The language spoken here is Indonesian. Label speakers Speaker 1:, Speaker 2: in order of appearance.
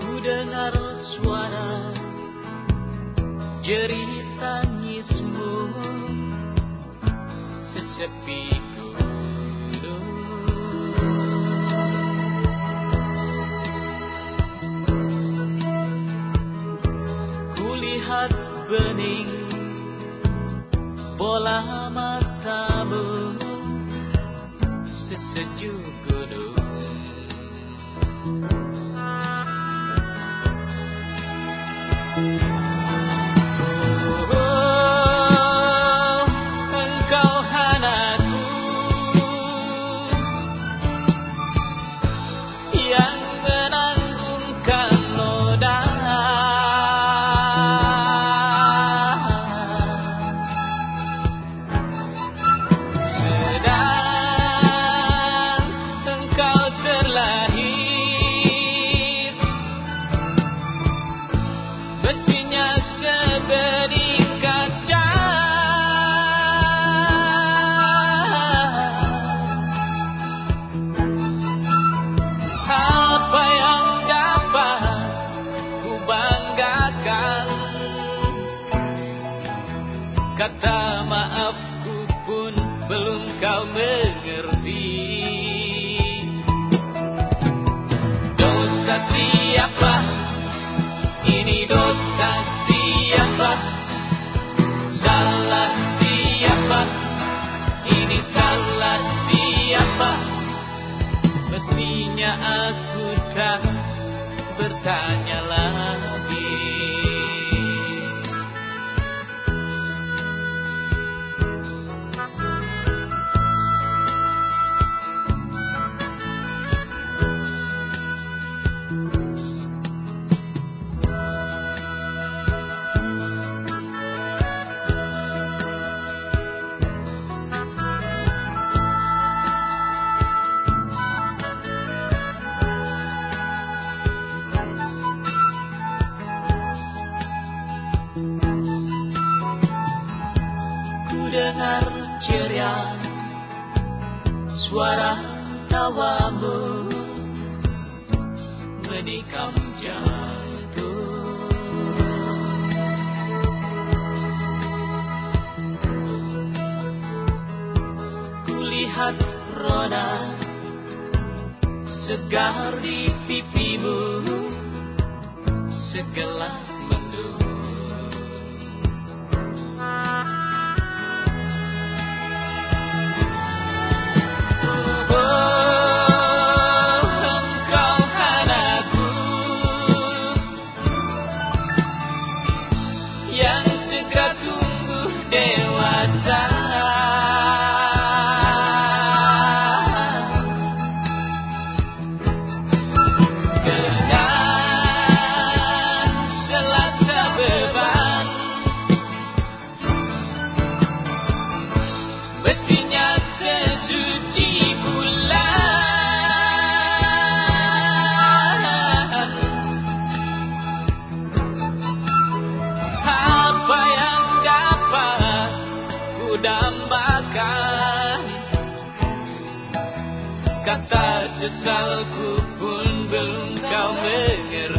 Speaker 1: Ku dengar suara jerit tangismu sesepi dulu. Kulihat bening bola Dengar ceria suara tawamu. Menikam jatuh. Kulihat rona segar di pipimu. Segelas mendung. Kata sesalku pun belum kau mengerti.